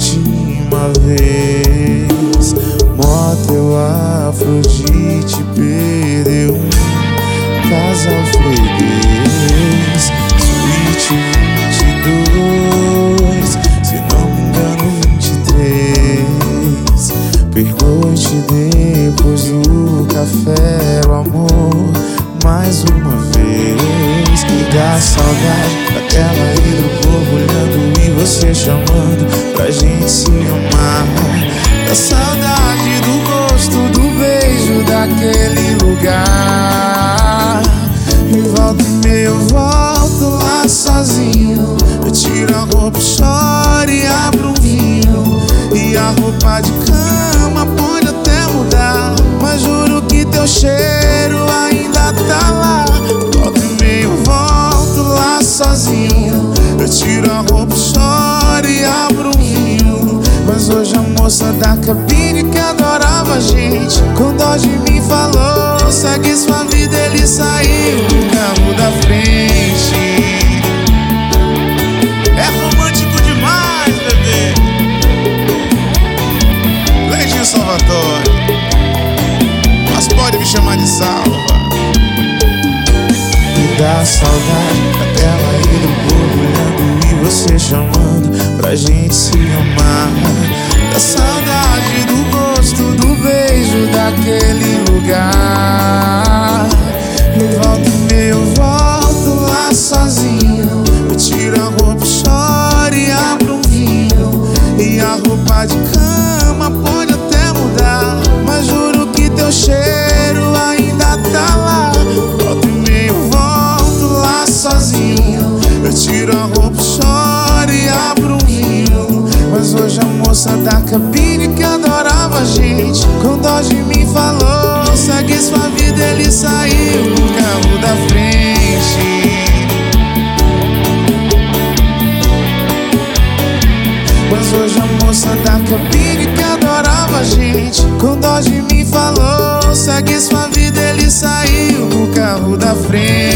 última vez? Motel Afrodite perdeu Pergunte depois do café o amor mais uma vez. Me dá saudade daquela hidro borbulhando e você chamando pra gente se amar. Da saudade do gosto do beijo daquele lugar. E volta e meia eu volto lá sozinho. Eu tiro a roupa, choro e abro moça da cabine que adorava a gente. Com dó de mim falou Segue sua vida, ele saiu do carro da frente. É romântico demais, bebê. Leginho Salvatore Mas pode me chamar de Salva. Me dá saudade daquela hidro borbulhando E você chamando pra gente se amar saudade do gosto do beijo daquele lugar. E volta e meia eu volto lá sozinho. Eu tiro a roupa, choro e abro um vinho. E a roupa de cama pode até mudar Mas juro que teu cheiro ainda tá lá. Volta e meia eu volto lá sozinho. Eu tiro a roupa, Mas hoje a moça da cabine que adorava a gente Com dó de mim falou Segue sua vida, ele saiu no carro da frente. Mas hoje a moça da cabine que adorava a gente Com dó de mim falou Segue sua vida, ele saiu no carro da frente